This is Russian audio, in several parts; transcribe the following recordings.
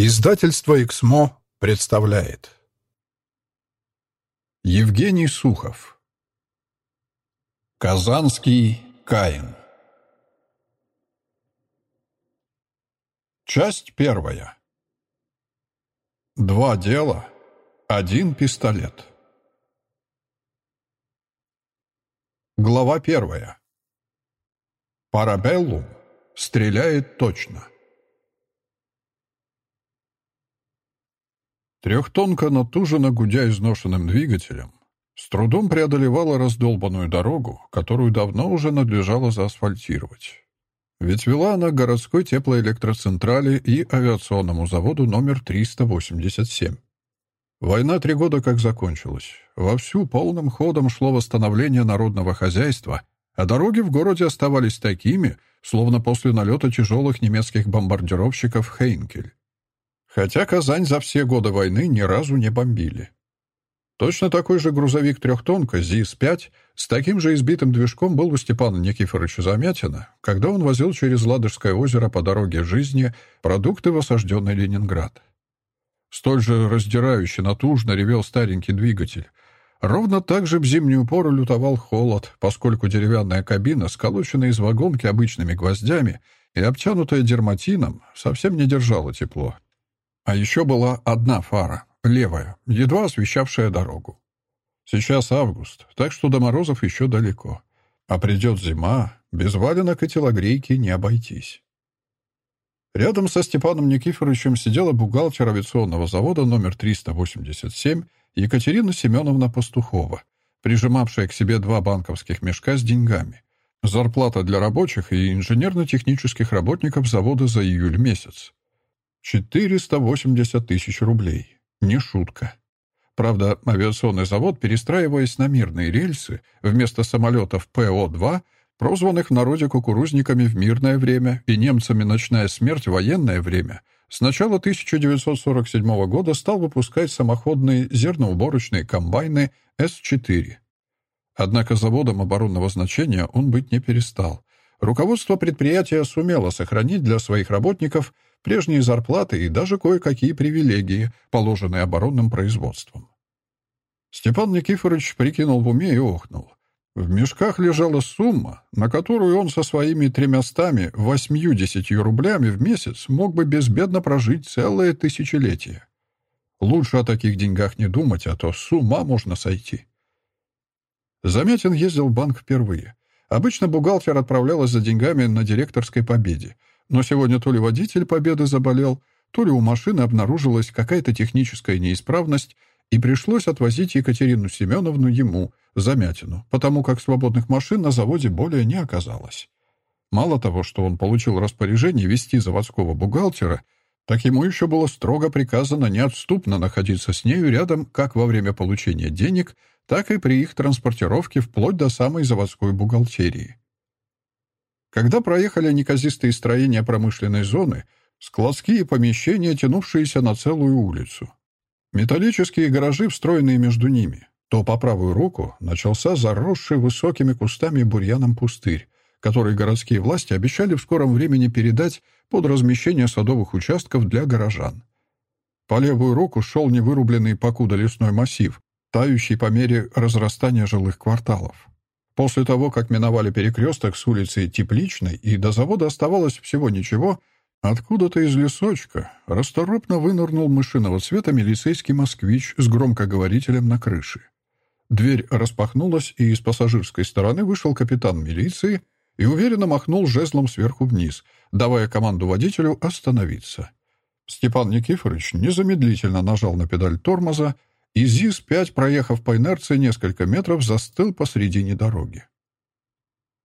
Издательство «Эксмо» представляет. Евгений Сухов. Казанский Каин. Часть первая. Два дела, один пистолет. Глава первая. Парабеллум стреляет точно. Трехтонка натуженно гудя изношенным двигателем, с трудом преодолевала раздолбанную дорогу, которую давно уже надлежало заасфальтировать. Ведь вела она к городской теплоэлектроцентрали и авиационному заводу номер 387. Война три года как закончилась. Вовсю полным ходом шло восстановление народного хозяйства, а дороги в городе оставались такими, словно после налета тяжелых немецких бомбардировщиков «Хейнкель». Хотя Казань за все годы войны ни разу не бомбили. Точно такой же грузовик трехтонка ЗИС-5 с таким же избитым движком был у Степана Никифоровича Замятина, когда он возил через Ладожское озеро по дороге жизни продукты в осажденный Ленинград. Столь же раздирающе натужно ревел старенький двигатель. Ровно так же в зимнюю пору лютовал холод, поскольку деревянная кабина, сколоченная из вагонки обычными гвоздями и обтянутая дерматином, совсем не держала тепло. А еще была одна фара, левая, едва освещавшая дорогу. Сейчас август, так что до морозов еще далеко. А придет зима, без валенок и телогрейки не обойтись. Рядом со Степаном Никифоровичем сидела бухгалтер авиационного завода номер 387 Екатерина Семеновна Пастухова, прижимавшая к себе два банковских мешка с деньгами. Зарплата для рабочих и инженерно-технических работников завода за июль месяц. 480 тысяч рублей. Не шутка. Правда, авиационный завод, перестраиваясь на мирные рельсы, вместо самолетов ПО-2, прозванных в народе кукурузниками в мирное время и немцами «Ночная смерть» в военное время, с начала 1947 года стал выпускать самоходные зерноуборочные комбайны С-4. Однако заводом оборонного значения он быть не перестал. Руководство предприятия сумело сохранить для своих работников – прежние зарплаты и даже кое-какие привилегии, положенные оборонным производством. Степан Никифорович прикинул в уме и охнул. В мешках лежала сумма, на которую он со своими тремястами восьмью-десятью рублями в месяц мог бы безбедно прожить целое тысячелетие. Лучше о таких деньгах не думать, а то с ума можно сойти. Замятин ездил в банк впервые. Обычно бухгалтер отправлялась за деньгами на директорской победе, но сегодня то ли водитель Победы заболел, то ли у машины обнаружилась какая-то техническая неисправность, и пришлось отвозить Екатерину Семеновну ему, Замятину, потому как свободных машин на заводе более не оказалось. Мало того, что он получил распоряжение вести заводского бухгалтера, так ему еще было строго приказано неотступно находиться с нею рядом как во время получения денег, так и при их транспортировке вплоть до самой заводской бухгалтерии. Когда проехали неказистые строения промышленной зоны, складские помещения, тянувшиеся на целую улицу. Металлические гаражи, встроенные между ними. То по правую руку начался заросший высокими кустами бурьяном пустырь, который городские власти обещали в скором времени передать под размещение садовых участков для горожан. По левую руку шел невырубленный покуда лесной массив, тающий по мере разрастания жилых кварталов. После того, как миновали перекресток с улицы Тепличной и до завода оставалось всего ничего, откуда-то из лесочка расторопно вынырнул мышиного цвета милицейский москвич с громкоговорителем на крыше. Дверь распахнулась, и из пассажирской стороны вышел капитан милиции и уверенно махнул жезлом сверху вниз, давая команду водителю остановиться. Степан Никифорович незамедлительно нажал на педаль тормоза, и ЗИС-5, проехав по инерции несколько метров, застыл посредине дороги.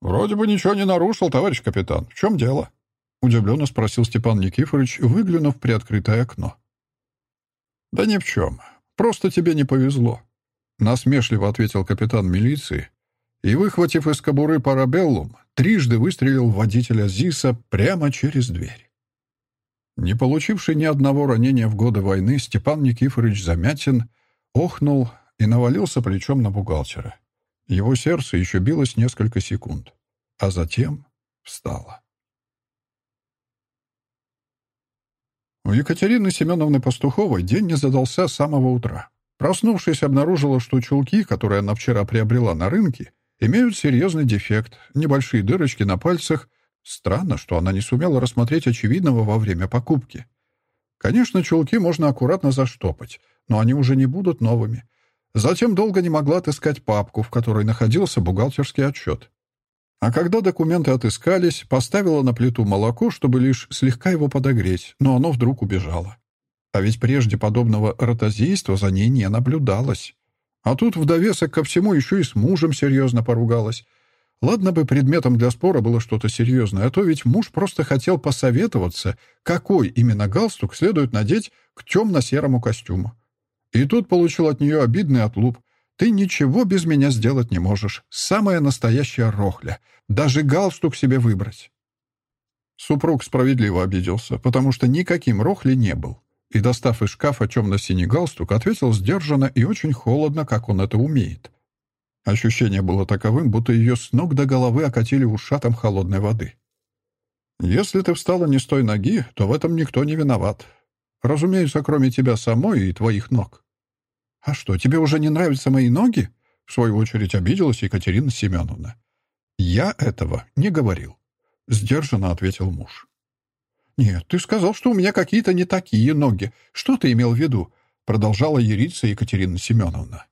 «Вроде бы ничего не нарушил, товарищ капитан. В чем дело?» — удивленно спросил Степан Никифорович, выглянув приоткрытое окно. «Да ни в чем. Просто тебе не повезло», — насмешливо ответил капитан милиции и, выхватив из кобуры парабеллум, трижды выстрелил в водителя ЗИСа прямо через дверь. Не получивший ни одного ранения в годы войны, Степан Никифорович Замятин охнул и навалился плечом на бухгалтера. Его сердце еще билось несколько секунд, а затем встало. У Екатерины Семеновны Пастуховой день не задался с самого утра. Проснувшись, обнаружила, что чулки, которые она вчера приобрела на рынке, имеют серьезный дефект, небольшие дырочки на пальцах. Странно, что она не сумела рассмотреть очевидного во время покупки. Конечно, чулки можно аккуратно заштопать, но они уже не будут новыми. Затем долго не могла отыскать папку, в которой находился бухгалтерский отчет. А когда документы отыскались, поставила на плиту молоко, чтобы лишь слегка его подогреть, но оно вдруг убежало. А ведь прежде подобного ротозейства за ней не наблюдалось. А тут в довесок ко всему еще и с мужем серьезно поругалась. Ладно бы предметом для спора было что-то серьезное, а то ведь муж просто хотел посоветоваться, какой именно галстук следует надеть к темно-серому костюму. И тут получил от нее обидный отлуп. «Ты ничего без меня сделать не можешь. Самая настоящая рохля. Даже галстук себе выбрать». Супруг справедливо обиделся, потому что никаким рохли не был. И, достав из шкафа темно-синий галстук, ответил сдержанно и очень холодно, как он это умеет. Ощущение было таковым, будто ее с ног до головы окатили ушатом холодной воды. «Если ты встала не с той ноги, то в этом никто не виноват. Разумеется, кроме тебя самой и твоих ног». «А что, тебе уже не нравятся мои ноги?» В свою очередь обиделась Екатерина Семеновна. «Я этого не говорил», — сдержанно ответил муж. «Нет, ты сказал, что у меня какие-то не такие ноги. Что ты имел в виду?» — продолжала ериться Екатерина Семеновна.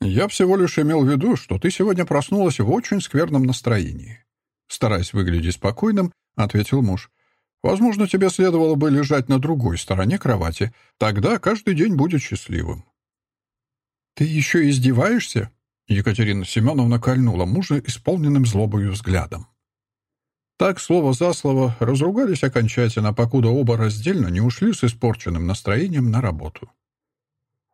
«Я всего лишь имел в виду, что ты сегодня проснулась в очень скверном настроении». Стараясь выглядеть спокойным, ответил муж. «Возможно, тебе следовало бы лежать на другой стороне кровати. Тогда каждый день будет счастливым». «Ты еще издеваешься?» Екатерина Семеновна кольнула мужа исполненным злобою взглядом. Так, слово за слово, разругались окончательно, покуда оба раздельно не ушли с испорченным настроением на работу.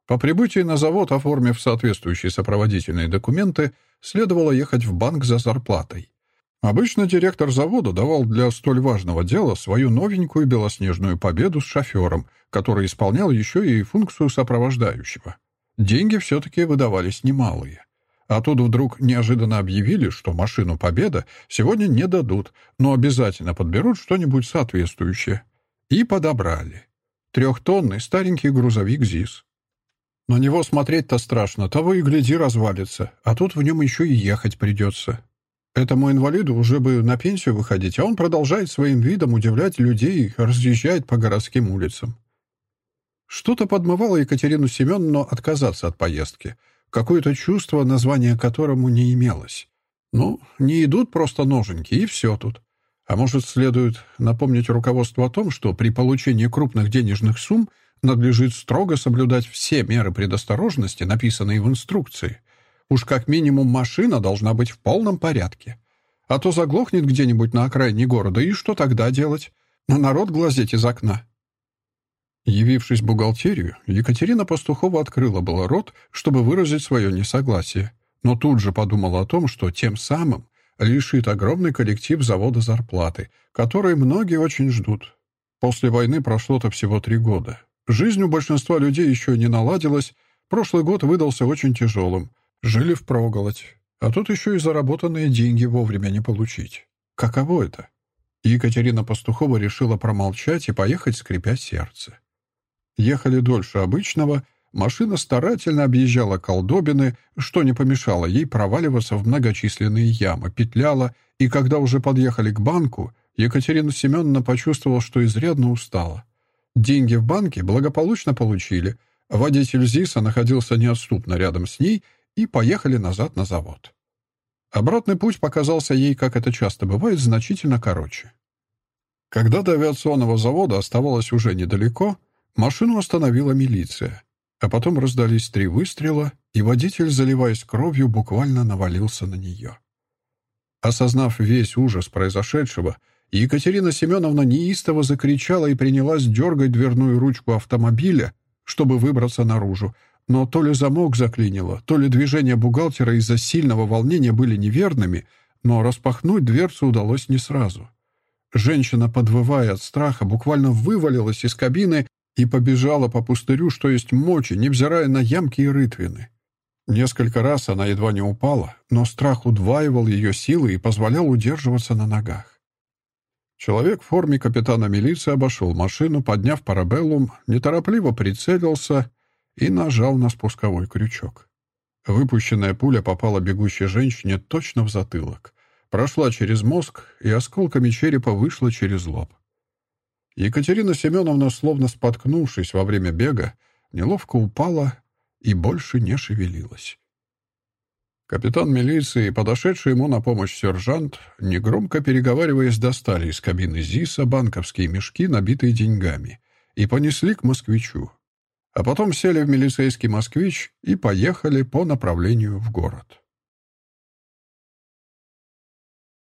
По прибытии на завод, оформив соответствующие сопроводительные документы, следовало ехать в банк за зарплатой. Обычно директор завода давал для столь важного дела свою новенькую белоснежную победу с шофером, который исполнял еще и функцию сопровождающего. Деньги все-таки выдавались немалые. А тут вдруг неожиданно объявили, что машину «Победа» сегодня не дадут, но обязательно подберут что-нибудь соответствующее. И подобрали. Трехтонный старенький грузовик ЗИС. На него смотреть-то страшно, того и гляди развалится, а тут в нем еще и ехать придется. Этому инвалиду уже бы на пенсию выходить, а он продолжает своим видом удивлять людей, разъезжает по городским улицам. Что-то подмывало Екатерину Семеновну отказаться от поездки. Какое-то чувство, название которому не имелось. Ну, не идут просто ноженьки, и все тут. А может, следует напомнить руководству о том, что при получении крупных денежных сумм надлежит строго соблюдать все меры предосторожности, написанные в инструкции. Уж как минимум машина должна быть в полном порядке. А то заглохнет где-нибудь на окраине города, и что тогда делать? На народ глазеть из окна. Явившись в бухгалтерию, Екатерина Пастухова открыла было рот, чтобы выразить свое несогласие, но тут же подумала о том, что тем самым лишит огромный коллектив завода зарплаты, который многие очень ждут. После войны прошло-то всего три года. Жизнь у большинства людей еще не наладилась, прошлый год выдался очень тяжелым. Жили впроголодь. А тут еще и заработанные деньги вовремя не получить. Каково это? Екатерина Пастухова решила промолчать и поехать, скрипя сердце. Ехали дольше обычного, машина старательно объезжала колдобины, что не помешало ей проваливаться в многочисленные ямы, петляла, и когда уже подъехали к банку, Екатерина Семеновна почувствовала, что изрядно устала. Деньги в банке благополучно получили. Водитель ЗИСа находился неотступно рядом с ней и поехали назад на завод. Обратный путь показался ей, как это часто бывает, значительно короче. Когда до авиационного завода оставалось уже недалеко, машину остановила милиция. А потом раздались три выстрела, и водитель, заливаясь кровью, буквально навалился на нее. Осознав весь ужас произошедшего, Екатерина Семеновна неистово закричала и принялась дергать дверную ручку автомобиля, чтобы выбраться наружу. Но то ли замок заклинило, то ли движения бухгалтера из-за сильного волнения были неверными, но распахнуть дверцу удалось не сразу. Женщина, подвывая от страха, буквально вывалилась из кабины и побежала по пустырю, что есть мочи, невзирая на ямки и рытвины. Несколько раз она едва не упала, но страх удваивал ее силы и позволял удерживаться на ногах. Человек в форме капитана милиции обошел машину, подняв парабеллум, неторопливо прицелился и нажал на спусковой крючок. Выпущенная пуля попала бегущей женщине точно в затылок, прошла через мозг и осколками черепа вышла через лоб. Екатерина Семеновна, словно споткнувшись во время бега, неловко упала и больше не шевелилась. Капитан милиции и подошедший ему на помощь сержант, негромко переговариваясь, достали из кабины ЗИСа банковские мешки, набитые деньгами, и понесли к москвичу. А потом сели в милицейский москвич и поехали по направлению в город.